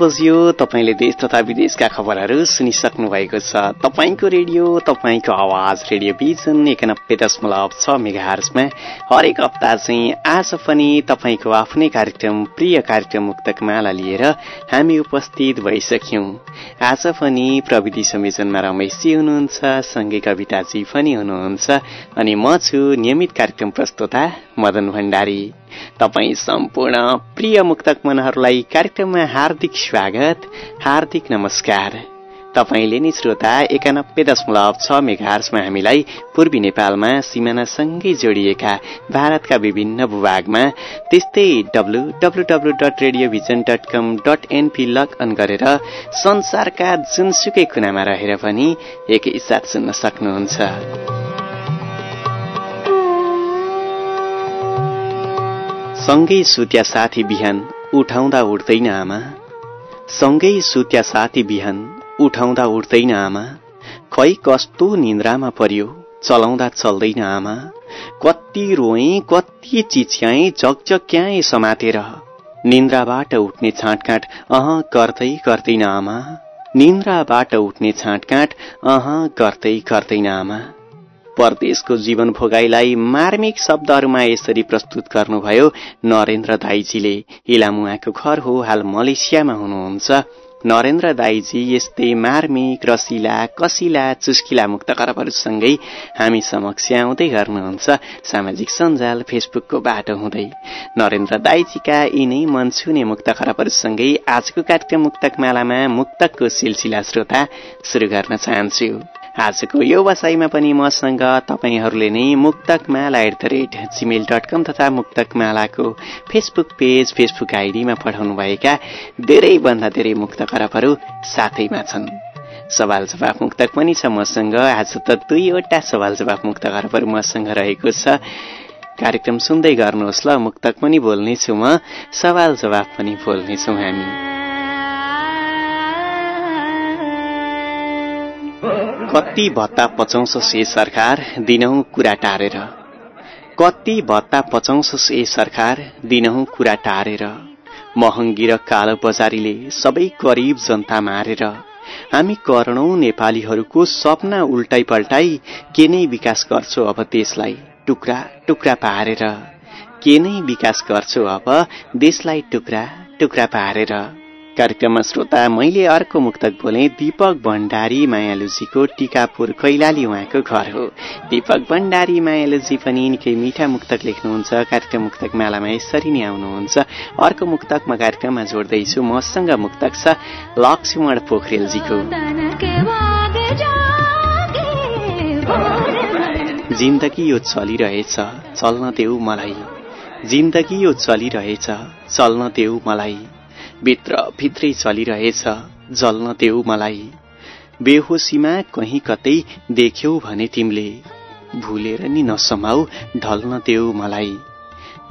बजियो तपाईँले देश तथा विदेशका खबरहरू सुनिसक्नु भएको छ। तपाईँको रेडियो तपाईँको आवाज रेडियो भिजन एकानब्बे दशमलव छ मेगाहर्समा हरेक हप्ता चाहिँ आज पनि तपाईँको आफ्नै कार्यक्रम प्रिय कार्यक्रम मुक्तक माला लिएर हामी उपस्थित भइसक्यौं। आज पनि प्रविधि संयोजनमा रमेशजी हुनुहुन्छ सँगै कविताजी पनि हुनुहुन्छ अनि म छु नियमित कार्यक्रम प्रस्तोता मदन भण्डारी। तपाईँ सम्पूर्ण प्रिय मुक्तक मनहरूलाई कार्यक्रममा हार्दिक स्वागत हार्दिक नमस्कार। तपाईँले नि श्रोता एकानब्बे दशमलव छ मेघार्समा हामीलाई पूर्वी नेपालमा सिमानासँगै जोडिएका भारतका विभिन्न भूभागमा त्यस्तै W W W dot radio vision dot com dot NP log on गरेर संसारका जुनसुकै कुनामा रहेर पनि एकैसाथ सुन्न सक्नुहुन्छ। सँगै सुत्या साथी बिहान उठाउँदा उठ्दैन आमा। सँगै सुत्या साथी बिहान उठाउँदा उठ्दैन आमा। खै कस्तो निन्द्रामा पर्यो चलाउँदा चल्दैन आमा। कति रोएँ कति चिच्याएँ जगजग्याएँ समातेर। निन्द्राबाट उठ्ने छाँटकाँट अह गर्दै गर्दैन आमा। निन्द्राबाट उठ्ने छाँटकाँट अह गर्दै गर्दैन आमा। परदेशको जीवन भोगाईलाई मार्मिक शब्दहरूमा यसरी प्रस्तुत गर्नुभयो। नरेन्द्र दाईजीले इलामुआको घर हो हाल मलेसियामा हुनुहुन्छ। नरेन्द्र दाईजी यस्तै मार्मिक रसिला कसिला चुस्किला मुक्त खरबहरूसँगै हामी समक्ष आउँदै गर्नुहुन्छ। सामाजिक सञ्जाल फेसबुकको बाटो हुँदै। नरेन्द्र दाईजीका यिनै मन छुने खरबहरूसँगै आजको कार्यक्रम मुक्तक मालामा मुक्तकको सिलसिला श्रोता सुरु गर्न चाहन्छु। आजको यो वसाईमा पनि मसँग तपाईँहरूले नै Muktakmala at the rate Gmail dot com तथा मुक्तकमालाको फेसबुक पेज फेसबुक आइडीमा पठाउनुभएका धेरैभन्दा धेरै मुक्त खराबहरू साथैमा छन्। सवाल जवाफ मुक्तक पनि छ मसँग। आज त दुईवटा सवाल जवाफ मुक्त खराबहरू मसँग रहेको छ। कार्यक्रम सुन्दै गर्नुहोस् ल। मुक्तक पनि बोल्नेछु म। सवाल जवाफ पनि बोल्नेछौँ हामी। कति भत्ता पचाउँछ से सरकार दिनहुँ कुरा टारेर। कति भत्ता पचाउँछ से सरकार दिनहुँ कुरा टारेर। महँगी र कालो बजारीले सबै गरिब जनता मारेर। हामी करोडौं नेपालीहरूको सपना उल्टाइ पल्टाई के नै विकास गर्छौ अब देशलाई टुक्रा टुक्रा पारेर। के नै विकास गर्छौ अब देशलाई टुक्रा टुक्रा पारेर। कार्यक्रममा श्रोता मैले अर्को मुक्तक बोले दीपक भण्डारी मायालुजीको टिकापुर कैलाली उहाँको घर हो। दीपक भण्डारी मायालुजी पनि निकै मिठा मुक्तक लेख्नुहुन्छ। कार्यक्रम मुक्तक मालामा यसरी नै आउनुहुन्छ। अर्को मुक्तक म कार्यक्रममा जोड्दैछु मसँग मुक्तक छ लक्ष्मण पोखरेलजीको। जिन्दगी यो चलिरहेछ चल्न देऊ मलाई। जिन्दगी यो चलिरहेछ चल्न देऊ मलाई। भित्र भित्रै चलिरहेछ जल्न देऊ मलाई। बेहोसीमा कहीँ कतै देख्यौ भने तिमीले। भुलेर नि नसमाऊ ढल्न देऊ मलाई।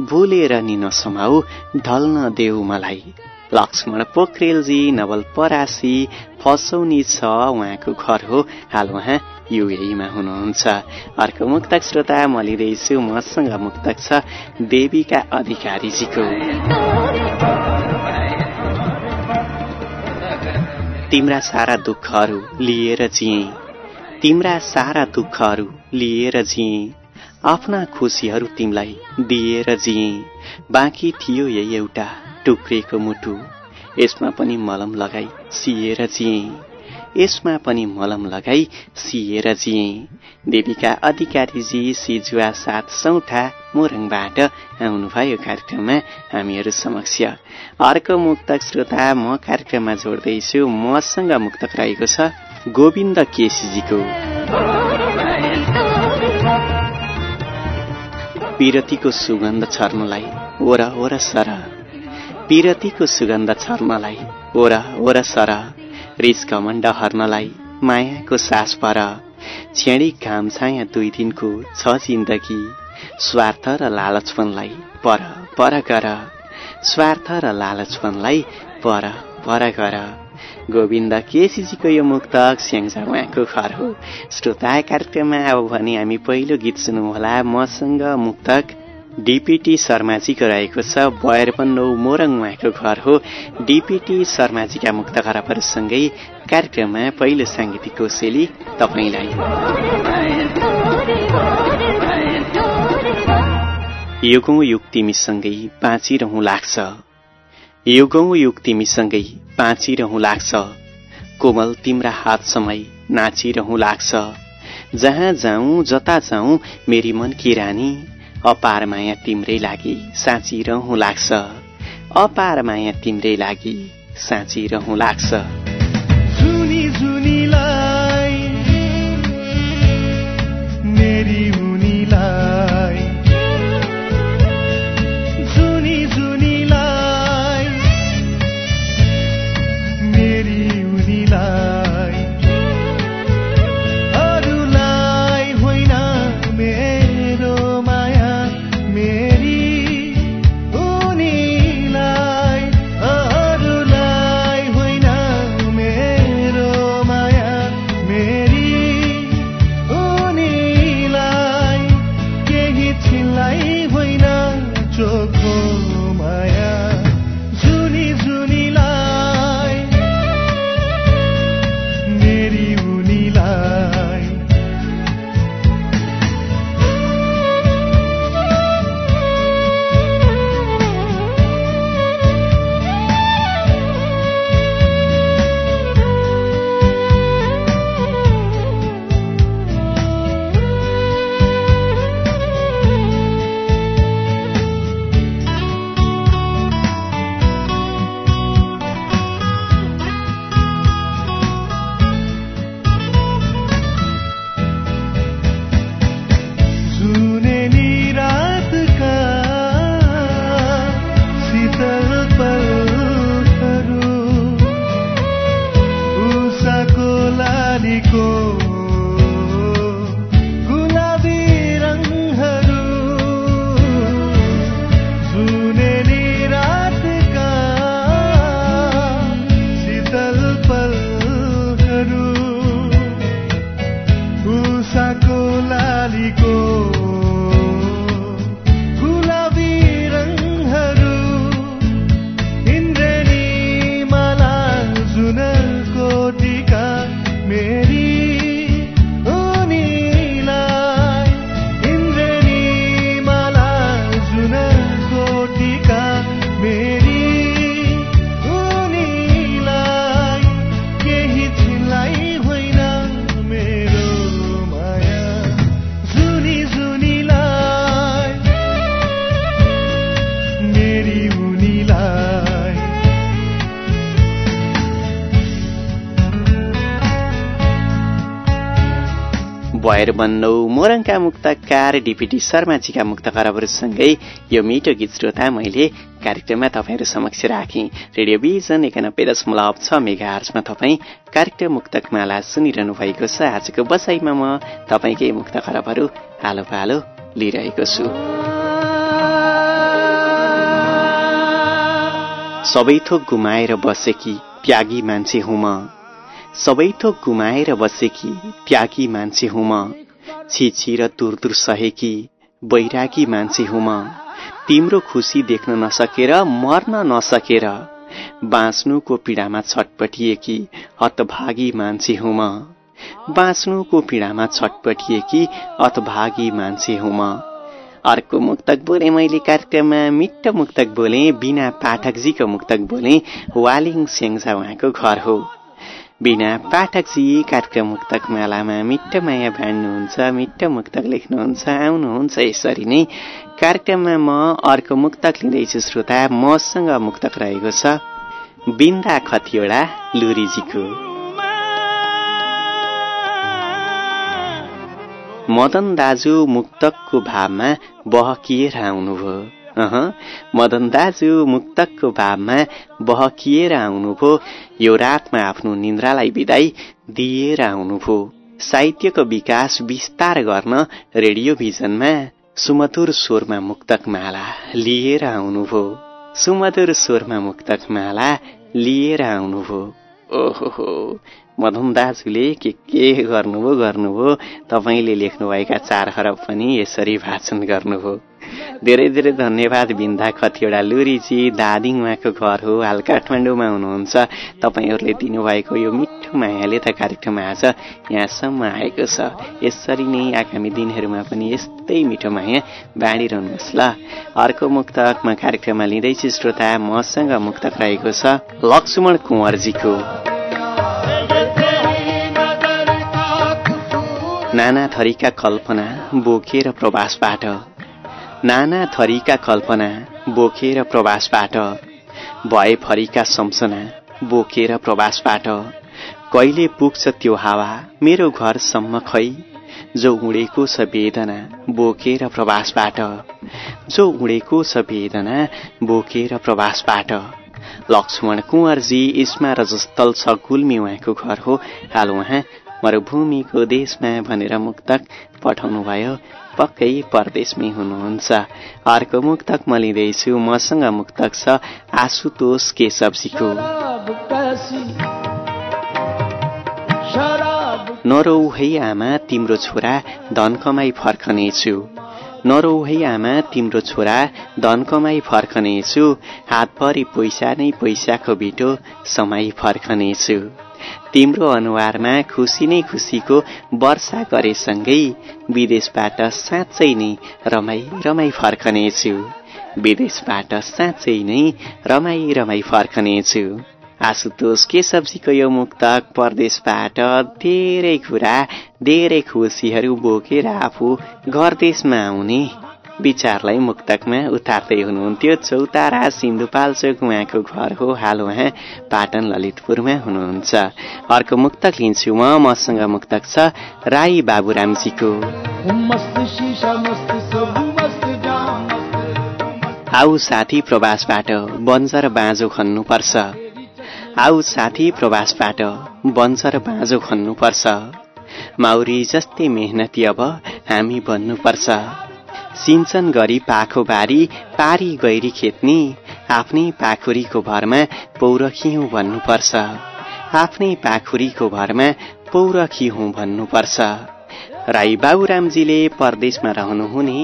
भुलेर नि नसमाऊ ढल्न देऊ मलाई। लक्ष्मण पोखरेलजी नवल परासी फसौनी छ उहाँको घर हो। हाल उहाँ युएमा हुनुहुन्छ। अर्को मुक्तक श्रोता म लिँदैछु मसँग मुक्तक छ देवीका अधिकारीजीको। तिम्रा सारा दुःखहरू लिएर जिए। तिम्रा सारा दुःखहरू लिएर जिए। आफ्ना खुसीहरू तिमीलाई दिएर जिए। बाँकी थियो यही एउटा टुक्रेको मुटु। यसमा पनि मलम लगाई सिएर जिए। यसमा पनि मलम लगाई सिएर जिए। देविका अधिकारीजी सिजुवा साथ सौठा मोरङबाट आउनुभयो कार्यक्रममा हामीहरू समक्ष। अर्को मुक्तक श्रोता म कार्यक्रममा जोड्दैछु मसँग मुक्तक रहेको छ गोविन्द केसीजीको। पिरतीको सुगन्ध छर्नलाई ओरा ओरा सर। पिरतीको सुगन्ध छर्नलाई ओरा ओरा सर। रिस कमण्ड हर्नलाई मायाको सास पर छेडी घाम छाया दुई दिनको छ जिन्दगी स्वार्थ र लालचपनलाई पर पर गर। स्वार्थ र लालचपनलाई पर पर गर। गोविन्द केसीजीको यो मुक्तक स्याङ्जा उहाँको घर हो। श्रोता कार्यक्रममा अब भने हामी पहिलो गीत सुन्नुहोला मसँग मुक्तक डिपिटी शर्माजीको रहेको छ बयरपन्नौ मोरङ उहाँको घर हो। डिपिटी शर्माजीका मुक्त खराबहरूसँगै कार्यक्रममा पहिलो साङ्गीतिक कोसेली तपाईँलाई। युगौँ युग तिमीसँगै बाँचिरहँ लाग्छ। युगौँ युग तिमीसँगै बाँचिरहँ लाग्छ। कोमल तिम्रा हात समय नाचिरहँ लाग्छ। जहाँ जाउँ जता जाउँ मेरी मन कि रानी। अपार माया तिम्रै लागि साँचिरहँ लाग्छ। अपार माया तिम्रै लागि साँचिरहँ लाग्छ। भएर बन्नौ मोरङका मुक्तकार डिपिटी शर्माजीका मुक्त खराबहरूसँगै यो मिठो गीत श्रोता मैले कार्यक्रममा तपाईँहरू समक्ष राखेँ रेडियो भिजन एकानब्बे दशमलव छ मेगा आर्चमा तपाईँ कार्यक्रम मुक्तक माला सुनिरहनु भएको छ आजको बसाइमा म तपाईँकै मुक्त खराबहरू आलो पालो लिइरहेको छु सबै थोक गुमाएर बसेकी त्यागी मान्छे हुँ म सबै थोक गुमाएर बसेकी त्यागी मान्छे हुँ म र दूर सहेकी बैरागी मान्छे हुँ म तिम्रो खुसी देख्न नसकेर मर्न नसकेर बाँच्नुको पीडामा छटपटिएकी हतभागी मान्छे हुँ म बाँच्नुको पीडामा छटपटिएकी हतभागी मान्छे हुँ म अर्को मुक्तक बोले मैले कार्यक्रममा मिठो मुक्तक बोले बिना पाठकजीको मुक्तक बोले वालिङ सेङ्सा उहाँको घर हो। बिना पाठकजी कार्यक्रम मुक्तक मालामा मिठो माया बाँड्नुहुन्छ मिठो मुक्तक लेख्नुहुन्छ आउनुहुन्छ यसरी नै। कार्यक्रममा म अर्को मुक्तक लिँदैछु श्रोता। मसँग मुक्तक रहेको छ बिन्दा खतिवडा लुरीजीको। मदन दाजु मुक्तकको भावमा बहकिएर आउनुभयो। मदन दाजु मुक्तकको भावमा बहकिएर आउनुभयो। यो रातमा आफ्नो निन्द्रालाई विदाई दिएर आउनुभयो। साहित्यको विकास विस्तार गर्न रेडियो भिजनमा सुमधुर स्वरमा मुक्तक माला लिएर आउनुभयो। सुमधुर स्वरमा मुक्तक माला लिएर आउनुभयो। ओहो मधुम दाजुले के के गर्नुभयो गर्नुभयो? तपाईँले लेख्नुभएका चार खरब पनि यसरी भाषण गर्नुभयो। धेरै धेरै धन्यवाद बिन्दा खतिवडा लुरीजी दादिङ उहाँको घर हो हाल काठमाडौँमा हुनुहुन्छ। तपाईँहरूले दिनुभएको यो मिठो मायाले त कार्यक्रम आज यहाँसम्म आएको छ। यसरी नै आगामी दिनहरूमा पनि यस्तै मिठो माया बाँडिरहनुहोस् ल। अर्को मुक्तकमा कार्यक्रममा लिँदैछु श्रोता मसँग मुक्तक रहेको छ लक्ष्मण कुँवरजीको। नाना थरीका कल्पना बोकेर प्रवासबाट। नाना थरीका कल्पना बोकेर प्रवासबाट। भए फरीका सम्सना बोकेर प्रवासबाट। कहिले पुग्छ त्यो हावा मेरो घरसम्म खै? जो उडेको छ वेदना बोकेर प्रवासबाट। जो उडेको छ वेदना बोकेर प्रवासबाट। लक्ष्मण कुँवरजी इस्मा रजस्थल छ गुल्मी उहाँको घर हो। हाल उहाँ मरूभूमिको देशमा भनेर मुक्तक पठाउनु भयो पक्कै परदेशमै हुनुहुन्छ अर्को मुक्तक म लिँदैछु मसँग मुक्तक छ आशुतोष केशवजीको नरौ है आमा तिम्रो छोरा धन कमाई फर्कनेछु नरौ है आमा तिम्रो छोरा धन कमाई फर्कनेछु हातभरि पैसा नै पैसाको बिटो समाई फर्कनेछु तिम्रो अनुहारमा खुसी नै खुसीको वर्षा गरेसँगै विदेशबाट साँच्चै नै रमाई रमाई फर्कनेछु। विदेशबाट साँच्चै नै रमाई रमाई फर्कनेछु। आशुतोष केशवजीको यो मुक्तक परदेशबाट धेरै कुरा धेरै खुसीहरू बोकेर आफू घर देशमा आउने। विचारलाई मुक्तकमा उतार्दै हुनुहुन्थ्यो। चौतारा सिन्धुपाल्चोक उहाँको घर हो। हाल उहाँ पाटन ललितपुरमा हुनुहुन्छ। अर्को मुक्तक लिन्छु म। मसँग मुक्तक छ राई बाबुरामजीको। आऊ साथी प्रवासबाट बन्जर बाँझो खन्नुपर्छ। आऊ साथी प्रवासबाट बन्जर बाँझो खन्नुपर्छ। माउरी जस्तै मेहनती अब हामी बन्नुपर्छ। सिंचन गरी पाखो बारी पारी गैरी खेत्नी आफ्नै पाखुरीको भरमा पौरखी हुँ भन्नुपर्छ। आफ्नै पाखुरीको भरमा पौरखी हुँ भन्नुपर्छ। राई बाबुरामजीले परदेशमा रहनुहुने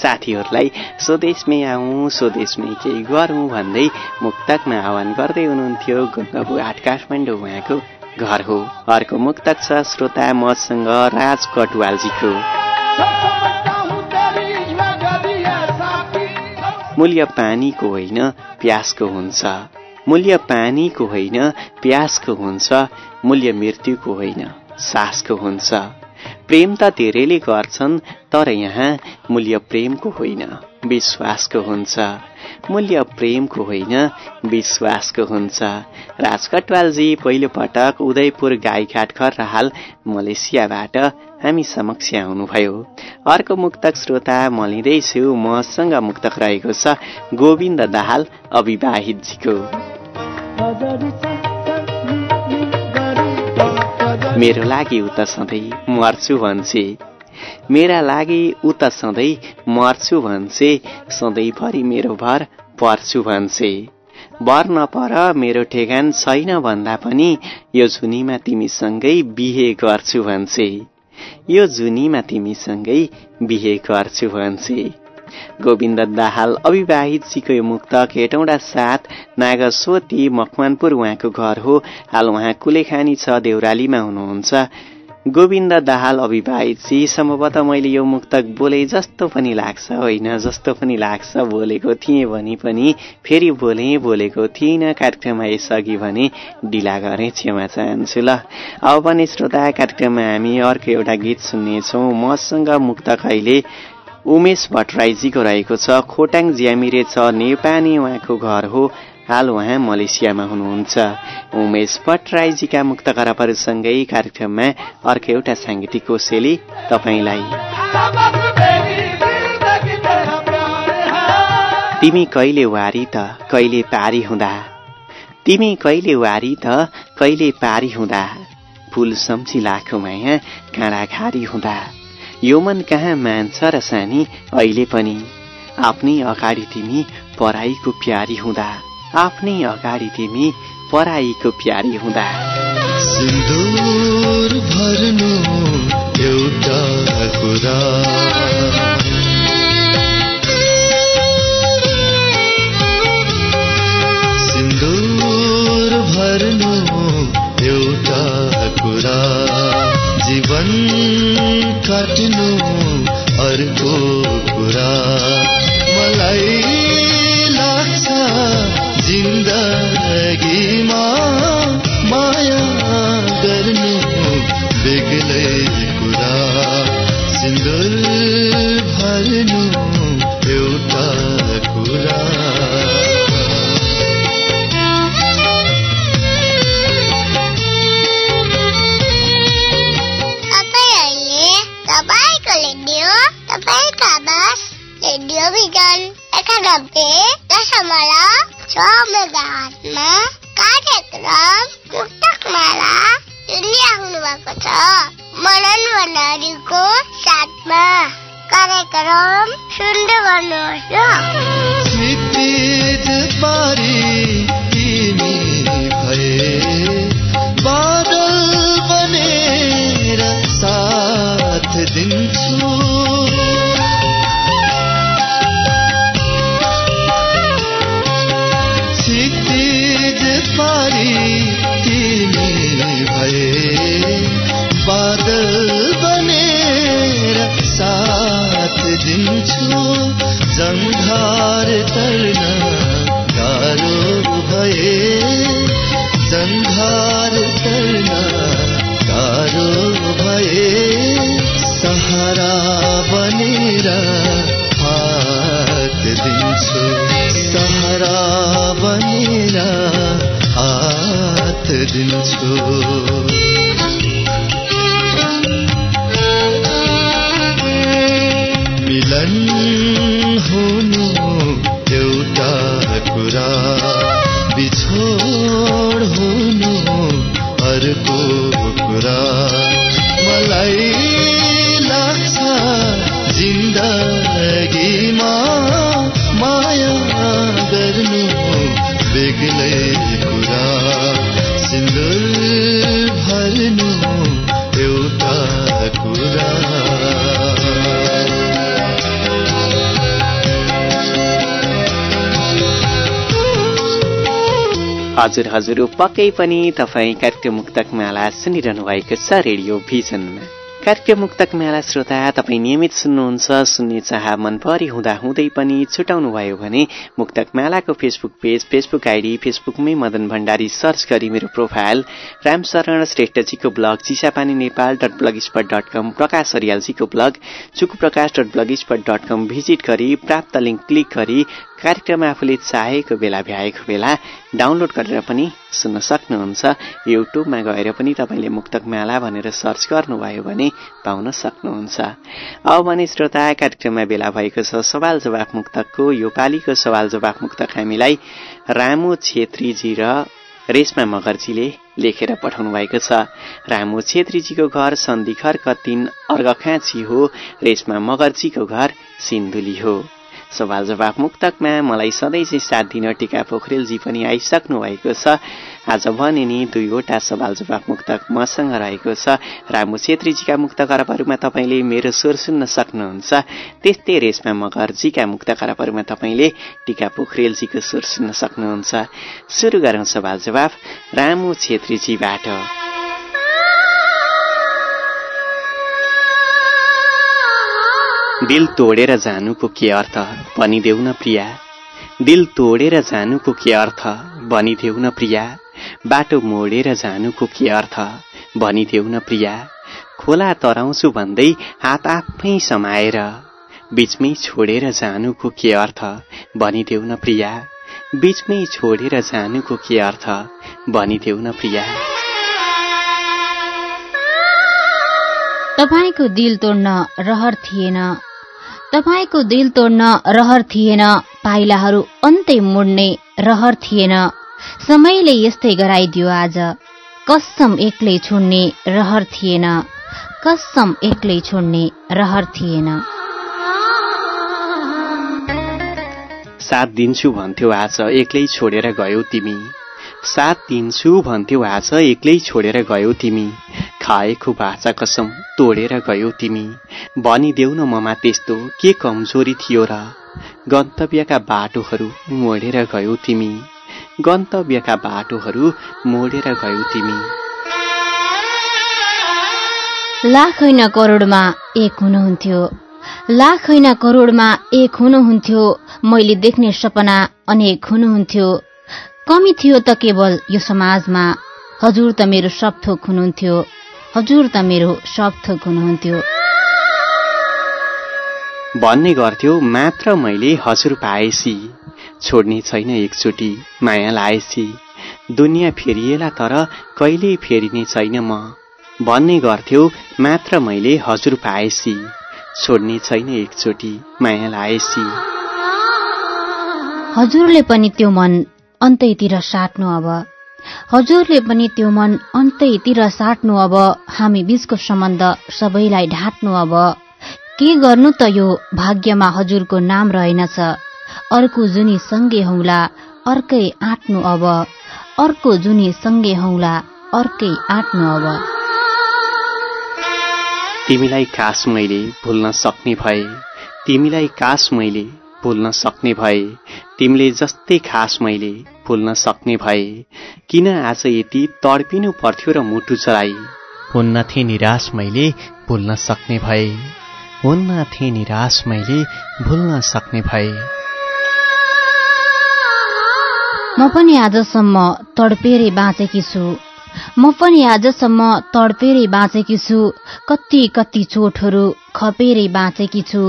साथीहरूलाई स्वदेशमै आउँ स्वदेशमै केही गरौँ भन्दै मुक्तकमा आह्वान गर्दै हुनुहुन्थ्यो गङ्गाबु आठ काठमाडौँ उहाँको घर हो। अर्को मुक्तक छ श्रोता मसँग राज कटुवालजीको। मूल्य पानीको होइन प्यासको हुन्छ। मूल्य पानीको होइन प्यासको हुन्छ। मूल्य मृत्युको होइन सासको हुन्छ। प्रेम त धेरैले गर्छन् तर यहाँ मूल्य प्रेमको होइन। विश्वासको हुन्छ। मूल्य प्रेमको होइन विश्वासको हुन्छ। राज कटवालजी पहिलो पटक उदयपुर गाईघाट हाल मलेसियाबाट हामी समक्ष आउनुभयो। अर्को मुक्तक श्रोता म लिँदैछु मसँग मुक्तक रहेको छ गोविन्द दाहाल अविवाहितजीको। मेरो लागि उता सधैँ मर्छु भन्छे। मेरा लागि उता सधैँ मर्छु भन्छे सधैँभरि मेरो भर पर्छु भन्छे बर नपर मेरो ठेगान छैन भन्दा पनि यो झुनीमा तिमीसँगै बिहे गर्छु भन्छे यो जुनीमा तिमीसँगै बिहे गर्छु भन्छे गोविन्द दाहाल अविवाहितजीको यो मुक्तक हेटौँडा साथ नागस्वती मकवानपुर उहाँको घर हो। हाल उहाँ कुलेखानी छ देउरालीमा हुनुहुन्छ। गोविन्द दाहाल अभिभाइजी सम्भवतः मैले यो मुक्तक बोले जस्तो पनि लाग्छ होइन? जस्तो पनि लाग्छ बोलेको थिएँ भने पनि फेरि बोले बोलेको थिइनँ कार्यक्रममा यसअघि भने ढिला गरेँ क्षमा चाहन्छु। ल अब पनि श्रोता कार्यक्रममा हामी अर्को एउटा गीत सुन्नेछौँ। मसँग मुक्तक अहिले उमेश भट्टराईजीको रहेको छ खोटाङ ज्यामिरे छ नेपानी उहाँको घर हो। हाल उहाँ मलेसियामा हुनुहुन्छ। उमेश भट्टराईजीका मुक्त खराबहरूसँगै कार्यक्रममा अर्को एउटा साङ्गीतिक कोसेली तपाईँलाई। तिमी कहिले वारी त कहिले पारी हुँदा? तिमी कहिले वारी त कहिले पारी हुँदा? फुल सम्झी लाखो माया काँडा घारी हुँदा? यो मन कहाँ मान्छ र सानी अहिले पनि? आफ्नै अगाडि तिमी पराईको प्यारी हुँदा? आफ्नै अगाडि तिमी पराईको प्यारी हुँदा। सिन्दुर भर्नु एउटा कुरा। सिन्दुर भर्नु एउटा कुरा। जीवन काट्नु अर्को कुरा। मलाई दिन्छु। सहारा बनेर हात दिन्छु। हजुर हजुर। पक्कै पनि तपाईँ कार्यक्रम मुक्तक माला सुनिरहनु भएको छ रेडियो भिजनमा। कार्यक्रम मुक्तक मेला श्रोता तपाईँ नियमित सुन्नुहुन्छ सुन्ने चाह मनपरी हुँदा हुँदै पनि छुटाउनु भयो भने मुक्तक मेलाको फेसबुक पेज फेसबुक आइडी फेसबुकमै मदन भण्डारी सर्च गरी मेरो profile Ramsharan श्रेष्ठजीको blog Chisapani Nepal dot blogspot dot com Prakash हरियालजीको blog Chuku Prakash dot blogspot dot com visit गरी प्राप्त लिङ्क क्लिक गरी कार्यक्रम आफूले चाहेको बेला भ्याएको बेला डाउनलोड गरेर पनि सुन्न सक्नुहुन्छ। युट्युबमा गएर पनि तपाईँले मुक्तक माला भनेर सर्च गर्नुभयो भने पाउन सक्नुहुन्छ। अब भने श्रोता कार्यक्रममा बेला भएको छ सवाल जवाफ मुक्तकको। यो पालिको सवाल जवाफ मुक्तक हामीलाई रामु छेत्रीजी र रेशमा मगर्जीले लेखेर पठाउनु भएको छ। रामु छेत्रीजीको घर सन्धिखर कतिन अर्घखाँची हो? रेशमा मगर्जीको घर सिन्धुली हो। सवाल जवाफ मुक्तकमा मलाई सधैँ चाहिँ साथ दिन टिका पोखरेलजी पनि आइसक्नु भएको छ। आज भने नि दुईवटा सवाल जवाफ मुक्तक मसँग रहेको छ। रामु छेत्रीजीका मुक्त खराबहरूमा तपाईँले मेरो स्वर सुन्न सक्नुहुन्छ। त्यस्तै रेशमा मगरजीका मुक्त खराबहरूमा तपाईँले टिका पोखरेलजीको स्वर सुन्न सक्नुहुन्छ। सुरु गरौँ सवाल जवाफ रामु छेत्रीजीबाट। दिल तोडेर जानुको के अर्थ भनिदेऊ न प्रिया। दिल तोडेर जानुको के अर्थ भनिदेऊ न प्रिया। बाटो मोडेर जानुको के अर्थ भनिदेऊ न प्रिया। खोला तराउँछु भन्दै हात आफै समाएर बीचमै छोडेर जानुको के अर्थ भनिदेऊ न प्रिया। बीचमै छोडेर जानुको के अर्थ भनिदेऊ न प्रिया। तपाईँको दिल तोड्न रहर थिएन। तपाईँको दिल तोड्न रहर थिएन पाइलाहरू अन्तै मुड्ने रहर थिएन। समयले यस्तै गराइदियो आज। कसम एक्लै छोड्ने रहर थिएन। कसम एक्लै छोड्ने रहर थिएन। साथ दिन्छु भन्थ्यौ आज एक्लै छोडेर गयौ तिमी। साथ दिन्छु भन्थ्यौ आज एक्लै छोडेर गयौ तिमी। खाएको भाषा कसम तोडेर गयौ तिमी। भनिदेऊ न ममा त्यस्तो के कमजोरी थियो र? गन्तव्यका बाटोहरू मोडेर गयौ तिमी। गन्तव्यका बाटोहरू मोडेर गयौ तिमी। लाख होइन करोडमा एक हुनुहुन्थ्यो। लाख होइन करोडमा एक हुनुहुन्थ्यो। मैले देख्ने सपना अनेक हुनुहुन्थ्यो। कमी थियो त केवल यो समाजमा। हजुर त मेरो सब थोक हुनुहुन्थ्यो। हजुर त मेरो सब थोक हुनुहुन्थ्यो। भन्ने गर्थ्यो मात्र मैले हजुर पाएसी। छोड्ने छैन एकचोटि माया लाएसी। दुनियाँ फेरिएला तर कहिल्यै फेरिने छैन म। भन्ने गर्थ्यो मात्र मैले हजुर पाएसी। छोड्ने छैन एकचोटि माया लाएसी। हजुरले पनि त्यो मन अन्तैतिर साट्नु अब। हजुरले पनि त्यो मन अन्तैतिर साट्नु अब हामी बीचको सम्बन्ध सबैलाई ढाँट्नु अब। के गर्नु त यो भाग्यमा हजुरको नाम रहेनछ। अर्को जुनी सँगै हौला अर्कै आँट्नु अब। अर्को जुनी सँगै हौला अर्कै आँट्नु अब। तिमीलाई कास मैले भुल्न सक्ने भए तिमीलाई कास मैले भुल्न सक्ने भए तिमीले जस्तै खास मैले भुल्न सक्ने भए किन आज यति तडपिनु पर्थ्यो र मुटु चलाई हुन्न थिए निराश मैले भुल्न सक्ने भए। हुन्न थिए निराश मैले भुल्न सक्ने भए। म पनि आजसम्म तडपेरै बाँचेकी छु। म पनि आजसम्म तडपेरै बाँचेकी छु। कति कति चोटहरू खपेरै बाँचेकी छु।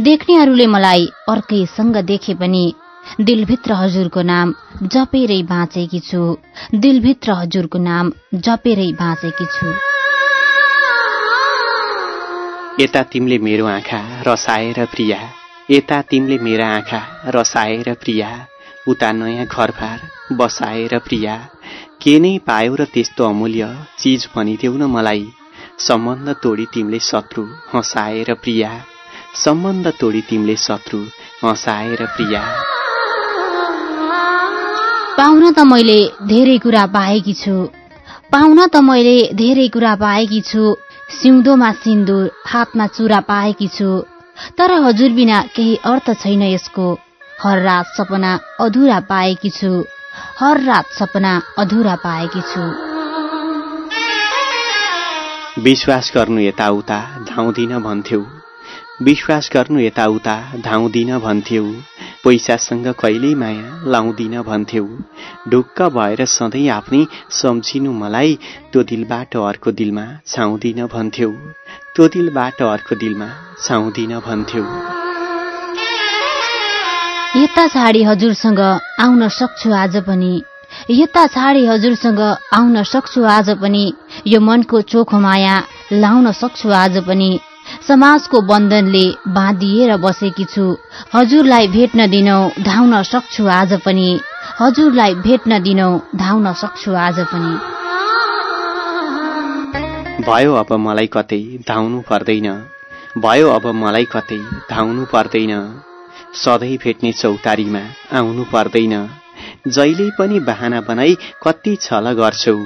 देख्नेहरूले मलाई अर्कैसँग देखे पनि दिलभित्र हजुरको नाम जपेरै बाँचेकी छु। दिलभित्र हजुरको नाम जपेरै बाँचेकी छु। यता तिमीले मेरो आँखा रसाएर प्रिया यता तिमीले मेरा आँखा रसाएर प्रिया उता नयाँ घरबार बसाएर प्रिया। के नै पायो र त्यस्तो अमूल्य चिज भनिदेऊ न मलाई सम्बन्ध तोडी तिमीले शत्रु हँसाएर प्रिया। सम्बन्ध तोडी तिमीले शत्रु हँसाएर प्रिया। पाउन त मैले धेरै कुरा पाएकी छु। पाउन त मैले धेरै कुरा पाएकी छु। सिउँदोमा सिन्दुर हातमा चुरा पाएकी छु। तर हजुर बिना केही अर्थ छैन यसको। हर रात सपना अधुरा पाएकी छु। हर रात सपना अधुरा पाएकी छु। विश्वास गर्नु यताउता धाउँदिन भन्थ्यौ। विश्वास गर्नु यताउता धाउँदिन भन्थ्यौ। पैसासँग कहिल्यै माया लाउँदिन भन्थ्यौ। ढुक्क भएर सधैँ आफ्नै सम्झिनु मलाई त्यो दिलबाट अर्को दिलमा छाउँदिन भन्थ्यौ। त्यो दिलबाट अर्को दिलमा छाउँदिन भन्थ्यौ। यता छाडी हजुरसँग आउन सक्छु आज पनि। यता छाडी हजुरसँग आउन सक्छु आज पनि। यो मनको चोखो माया लाउन सक्छु आज पनि। समाजको बन्धनले बाँधिएर बसेकी छु। हजुरलाई भेट्न दिनौ धाउन सक्छु आज पनि। हजुरलाई भेट्न दिनौ धाउन सक्छु आज पनि। भयो अब मलाई कतै धाउनु पर्दैन। भयो अब मलाई कतै धाउनु पर्दैन। सधैँ भेट्ने चौतारीमा आउनु पर्दैन। जहिले पनि बहाना बनाई कति छल गर्छौ।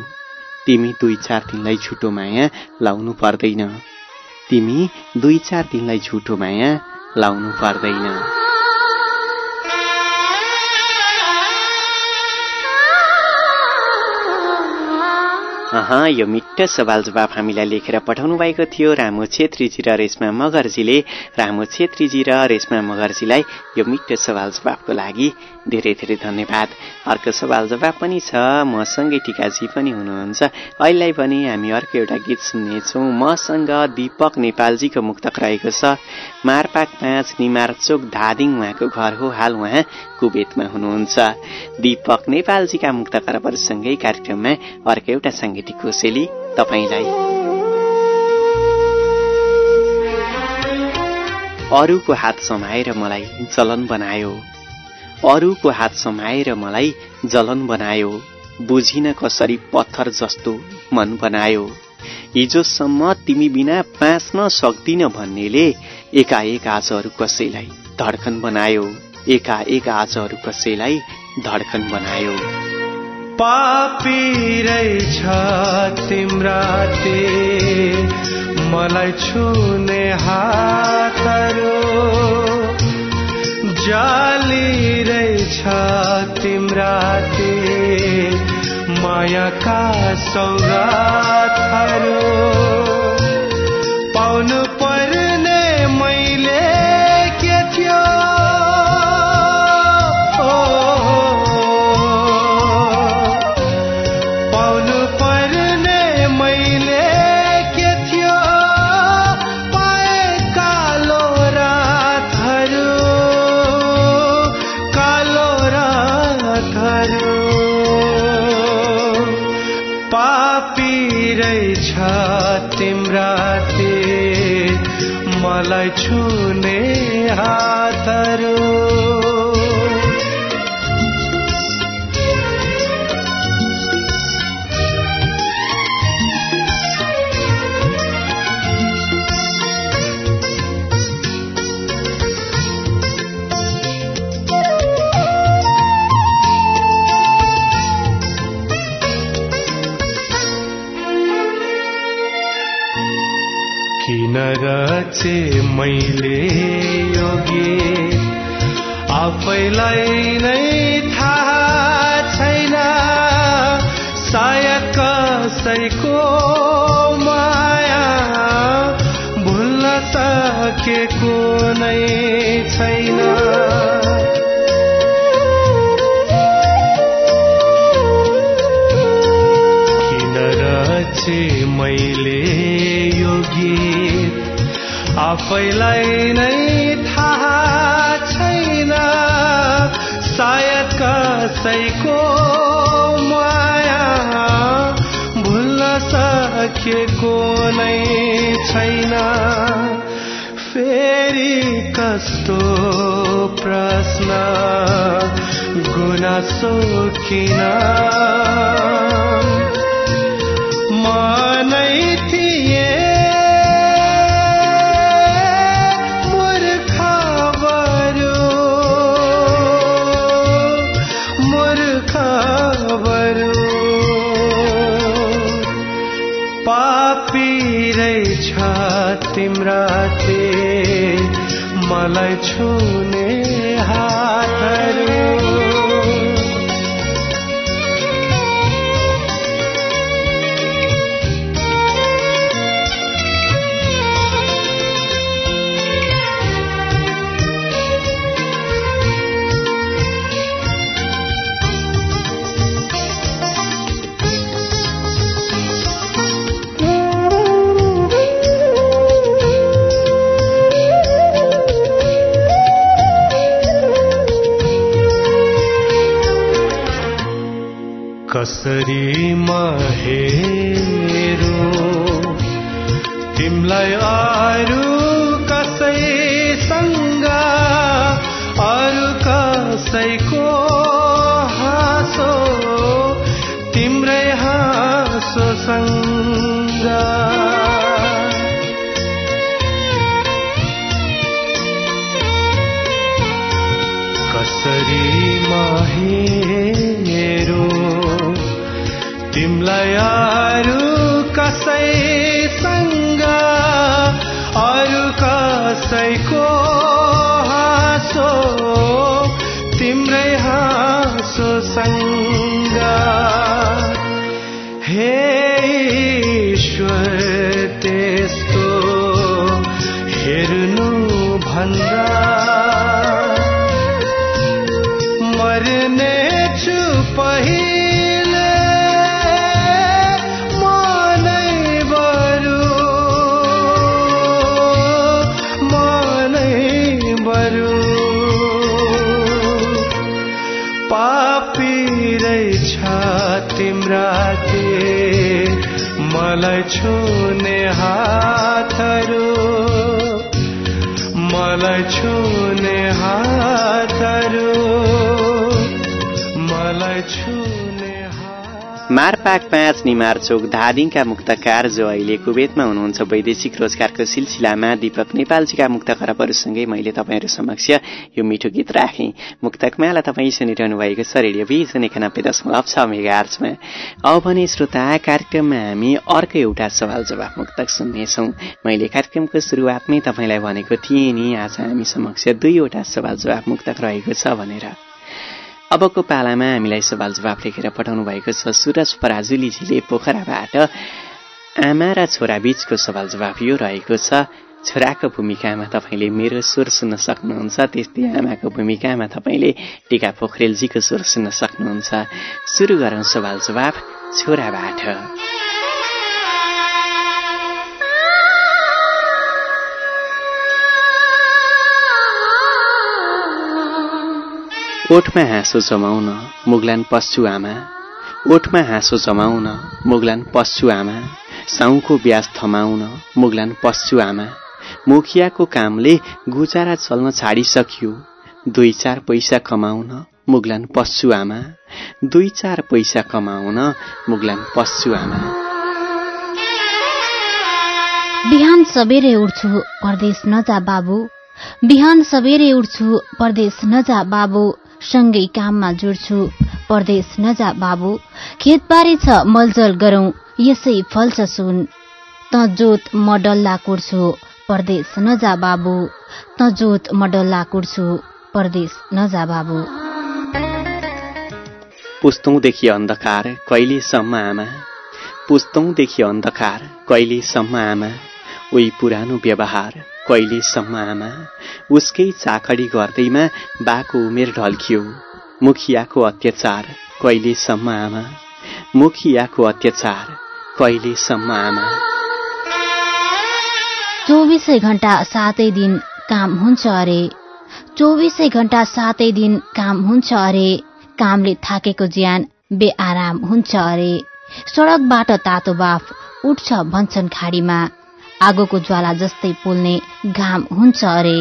तिमी दुई चार दिनलाई छुटो माया लाउनु पर्दैन। तिमी दुई चार दिनलाई झुटो माया लाउनु पर्दैन। अह यो मिठो सवाल जवाब हामीलाई लेखेर पठाउनु भएको थियो रामु छेत्रीजी र रेशमा मगर्जीले। रामु छेत्रीजी र रेशमा मगर्जीलाई यो मिठो सवाल जवाबको लागि धेरै धेरै धन्यवाद। अर्को सवाल जवाब पनि छ मसँगै टिकाजी पनि हुनुहुन्छ। अहिले पनि हामी अर्को एउटा गीत सुन्नेछौँ मसँग दीपक नेपालजीको मुक्तक रहेको छ। मारपाक पाँच निमार चोक धादिङ उहाँको घर हो हाल उहाँ कुवेतमा हुनुहुन्छ। दीपक नेपालजीका मुक्त करपरसँगै कार्यक्रममा अर्को एउटा साङ्गीतिक कोसेली तपाईँलाई। अरूको हात समाएर मलाई जलन बनायो। अरूको हात समाएर मलाई जलन बनायो। बुझिन कसरी पत्थर जस्तो मन बनायो। हिजोसम्म तिमी बिना बाँच्न सक्दिन भन्नेले एकाएक आज अरू कसैलाई धड्कन बनायो। एकाएक आज अरू कसैलाई धड्कन बनायो। पापी रहेछ तिम्रा मलाई छुने हातहरू जाली रहेछ तिम्रा मायाका सौगातहरू पाउनु रचे मैले योगी। आफैलाई नै थाहा छैन सायद कसैको माया। भुल्न सकेको नै छैन। किन मैले आफैलाई नै थाहा छैन। सायद कसैको माया भुल्न सकेको नै छैन। फेरि कस्तो प्रश्न गुनासो किन? मनै तिम्रा मलाई छुने मर्ने छु पहिले मनै बरु मनै बरु। पापी रहेछ तिम्रा मलाई छुने हातहरू मारपाक पाँच निमार चोक धादिङका मुक्तकार जो अहिले कुवेतमा हुनुहुन्छ। वैदेशिक रोजगारको सिलसिलामा दीपक नेपालजीका मुक्त खराबहरूसँगै मैले तपाईँहरू समक्ष यो मिठो गीत राखेँ। मुक्तकमाला तपाईँ सुनिरहनु भएको छ रेडियो भिजन एकानब्बे दशमलव छ मेगा आर्चमा अब भने श्रोता कार्यक्रममा हामी अर्को एउटा सवाल जवाफ मुक्तक सुन्नेछौँ। मैले कार्यक्रमको सुरुवातमै तपाईँलाई भनेको थिएँ नि आज हामी समक्ष दुईवटा सवाल जवाफ मुक्तक रहेको छ भनेर। अबको पालामा हामीलाई सवाल जवाफ लेखेर पठाउनु भएको छ सुरज पराजुलीजीले पोखराबाट। आमा र छोरा बीचको सवाल जवाफ यो रहेको छ छोराको भूमिकामा तपाईँले मेरो स्वर सुन्न सक्नुहुन्छ त्यस्तै आमाको भूमिकामा तपाईँले टिका पोखरेलजीको स्वर सुन्न सक्नुहुन्छ। सुरु गरौँ सवाल जवाफ छोराबाट। ओठमा हाँसो जमाउन मुगलान पस्छु आमा। ओठमा हाँसो जमाउन मुगलान पस्छु आमा। साउको ब्याज थमाउन मुगलान पस्छु आमा। मुखियाको कामले गुजारा चल्न छाडिसक्यो। दुई चार पैसा कमाउन मुगलान पस्छु आमा। दुई चार पैसा कमाउन मुगलान पस्छु आमा। बिहान सबेरै उठ्छु परदेश नजा बाबु। बिहान सबेरै उठ्छु परदेश नजा बाबु। सँगै काममा जुड्छु परदेश नजा बाबु खेतबारी छ मलजल गरौं यसै फल्छ सुन। त जोत म डल्ला कुर्छु परदेश नजा बाबु। त जोत म डल्ला कुर्छु परदेश नजा बाबु। पुस्तौँदेखि अन्धकार कहिलेसम्म आमा? पुस्तौँदेखि अन्धकार कहिलेसम्म आमा? उही पुरानो व्यवहार। कहिलेसम्म आमा उसकै चाकडी गर्दैमा बाको उमेर ढल्कियो। मुखियाको अत्याचार कहिलेसम्म आमा मुखियाको अत्याचार कहिलेसम्म आमा चौबिसै घण्टा सातै दिन काम हुन्छ अरे। चौबिसै घण्टा सातै दिन काम हुन्छ अरे। कामले थाकेको ज्यान बेआराम हुन्छ अरे। सडकबाट तातो बाफ उठ्छ भन्छन् खाडीमा। आगोको ज्वाला जस्तै पोल्ने घाम हुन्छ अरे।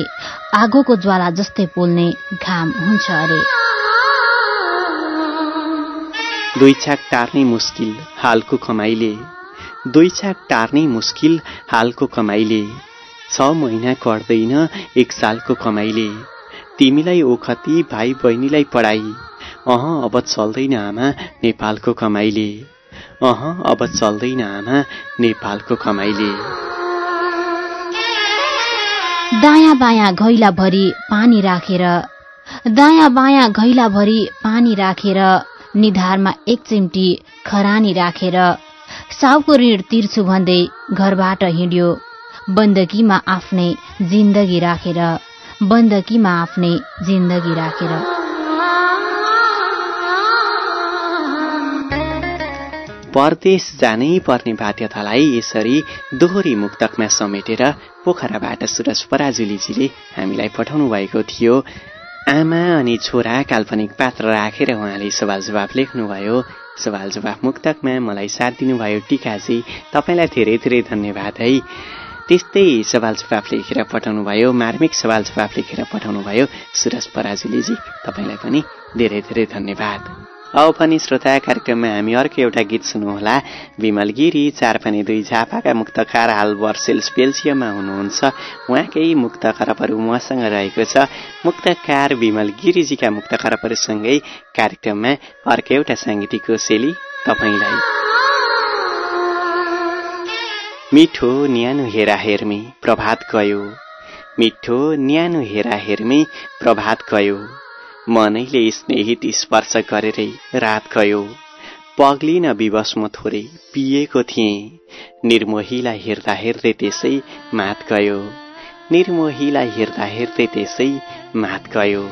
आगोको ज्वाला जस्तै पोल्ने घाम हुन्छ अरे। दुई छाक टार्नै मुस्किल हालको कमाइले दुई छाक टार्नै मुस्किल हालको कमाइले छ महिना कट्दैन एक सालको कमाइले तिमीलाई ओखती भाइ बहिनीलाई पढाइ अह अब चल्दैन आमा नेपालको कमाइले अह अब चल्दैन आमा नेपालको कमाइले दायाँ बायाँ घैलाभरि पानी राखेर दायाँ बायाँ घैलाभरि पानी राखेर निधारमा एक चिम्टी खरानी राखेर साउको ऋण तिर्छु भन्दै घरबाट हिँड्यो। बन्दकीमा आफ्नै जिन्दगी राखेर बन्दकीमा आफ्नै जिन्दगी राखेर। परदेश जानै पर्ने बाध्यतालाई यसरी दोहोरी मुक्तकमा समेटेर पोखराबाट सुरज पराजुलीजीले हामीलाई पठाउनु भएको थियो। आमा अनि छोरा काल्पनिक पात्र राखेर उहाँले सवाल जवाफ लेख्नुभयो। सवाल जवाफ मुक्तकमा मलाई साथ दिनुभयो टिकाजी। तपाईँलाई धेरै धेरै धन्यवाद है। त्यस्तै सवाल जवाफ लेखेर पठाउनु भयो मार्मिक सवाल जवाफ लेखेर पठाउनु भयो सुरज पराजुलीजी। तपाईँलाई पनि धेरै धेरै धन्यवाद। अब पनि श्रोता कार्यक्रममा हामी अर्को एउटा गीत सुन्नुहोला। विमल गिरी चारपाने दुई झापाका मुक्तकार हाल वर्सेल्स बेल्जियममा हुनुहुन्छ। उहाँकै मुक्त खरबहरू उहाँसँग रहेको छ। मुक्तकार विमल गिरिजीका मुक्त खरबहरूसँगै कार्यक्रममा अर्को एउटा साङ्गीतिक शैली तपाईँलाई। मिठो न्यानो हेरा हेर्मी प्रभात गयो। मिठो न्यानो हेरा हेर्मी प्रभात गयो। मनैले स्नेहित स्पर्श गरेरै रात गयो। पग्लिन विवश म थोरै पिएको थिएँ। निर्मोहीलाई हेर्दा हेर्दै त्यसै मात गयो। निर्मोहीलाई हेर्दा हेर्दै त्यसै मात गयो।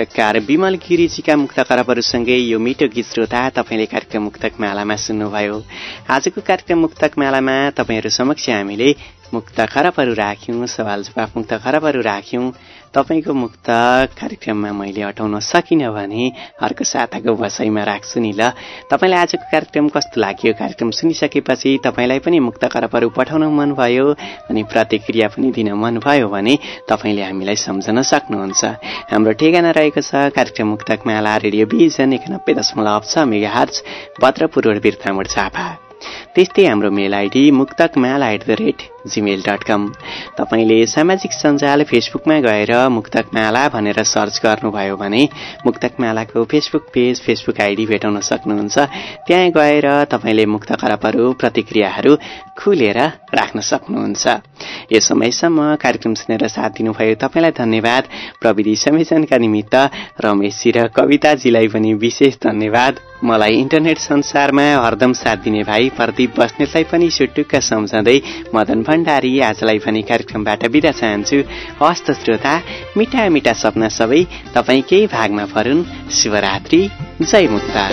मुक्तकार विमल गिरिजीका मुक्त करपहरूसँगै यो मिठो गीत श्रोता तपाईँले कार्यक्रम मुक्तक मालामा सुन्नुभयो। आजको कार्यक्रम मुक्तक मालामा तपाईँहरू समक्ष हामीले मुक्त खरबहरू राख्यौँ सवाल जवाफ मुक्त खरबहरू राख्यौँ। तपाईँको मुक्त कार्यक्रममा मैले हटाउन सकिनँ भने अर्को साताको बसाइमा राख्छु नि ल। तपाईँलाई आजको कार्यक्रम कस्तो लाग्यो? कार्यक्रम सुनिसकेपछि तपाईँलाई पनि मुक्त खरबहरू पठाउन मनभयो अनि प्रतिक्रिया पनि दिन मनभयो भने तपाईँले हामीलाई सम्झन सक्नुहुन्छ। हाम्रो ठेगाना रहेको छ कार्यक्रम मुक्तक माला रेडियो भिजन एकानब्बे दशमलव छ mega hertz Bhadrapur road Birtamod Jhapa त्यस्तै हाम्रो mail ID Muktakmala at the rate Gmail dot com तपाईँले सामाजिक सञ्जाल फेसबुकमा गएर मुक्तकमाला भनेर सर्च गर्नुभयो भने मुक्तकमालाको फेसबुक पेज फेसबुक आइडी भेटाउन सक्नुहुन्छ। त्यहाँ गएर तपाईँले मुक्त खराबहरू प्रतिक्रियाहरू खुलेर राख्न सक्नुहुन्छ। यो समयसम्म कार्यक्रम सुनेर साथ दिनुभयो तपाईँलाई धन्यवाद। प्रविधि संयोजनका निमित्त रमेशजी र कविताजीलाई पनि विशेष धन्यवाद। मलाई इन्टरनेट संसारमा हरदम साथ दिने भाइ प्रदीप बस्नेतलाई पनि सुटुक्क सम्झँदै मदन भण्डारी आजलाई पनि कार्यक्रमबाट बिदा चाहन्छु। हस्त श्रोता मिठा मिठा सपना सबै तपाईँकै भागमा फरुन्। शिवरात्रि जय मुक्ता।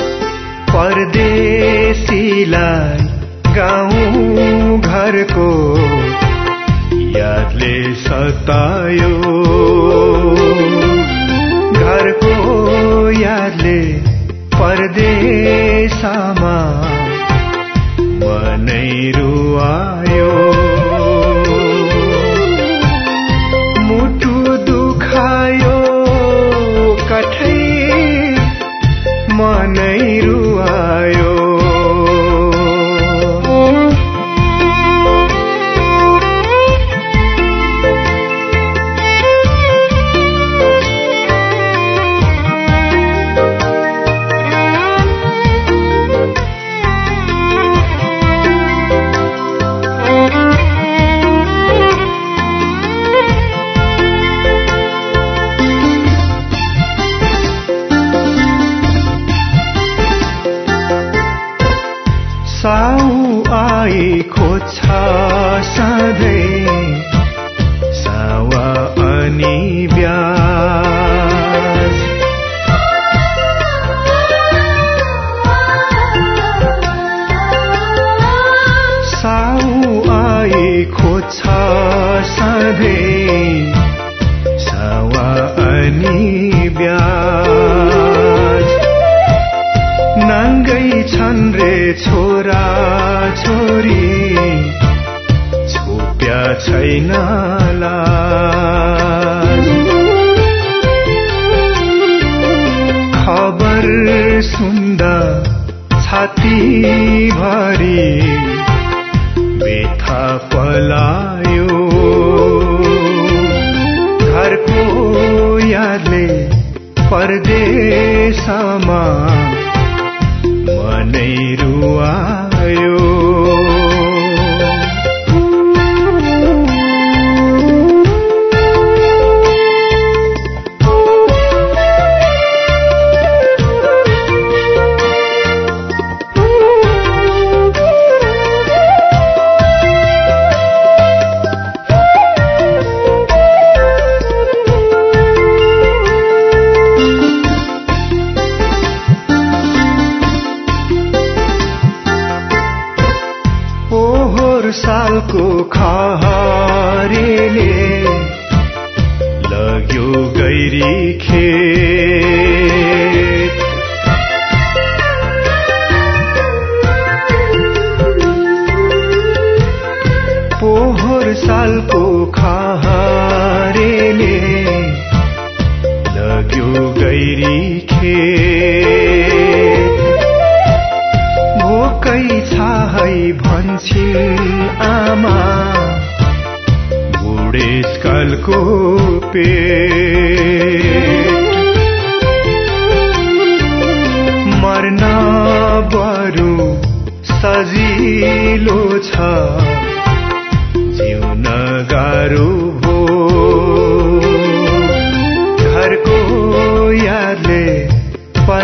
गाउँ घरको यादले सतायो। घरको यादले परदेशमा मनै रुवायो। मनै रुवायो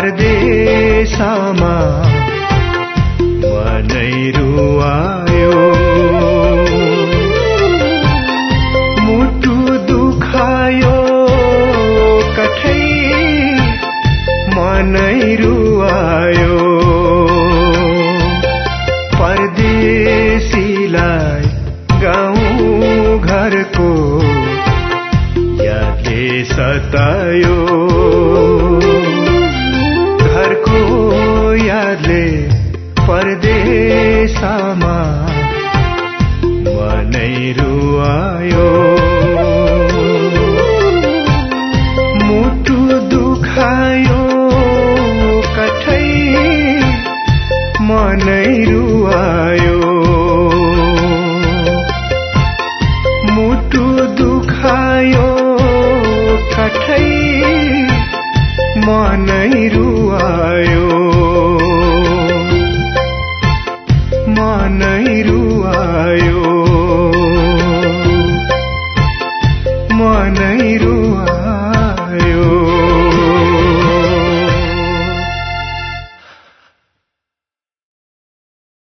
परदेशमा